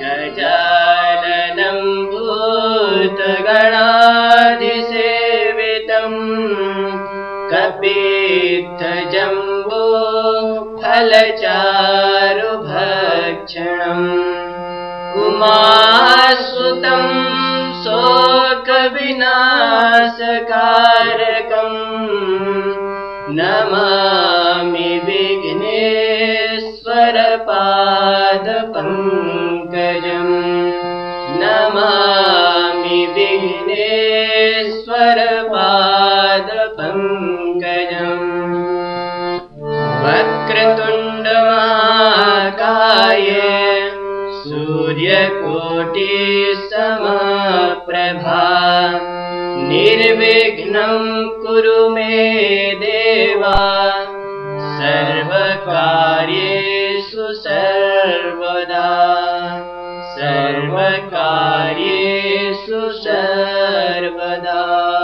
गजाननम्भूतगणादिसेवितम् कपीर्थजम्बो फलचारुभक्षणम् उमाशुतं शोकविनाशकारकम् नमामि विघ्नेश्वरपादपम् विघ्नेश्वरपादपङ्कजम् नमामि विघ्नेश्वरपादपङ्कजम् वक्रतुण्डमाकाय सूर्यकोटिसमप्रभा। निर्विघ्नं कुरु मे देवा। सर्वकार्येषु सर्वदा सर्वकार्येषु सर्वदा।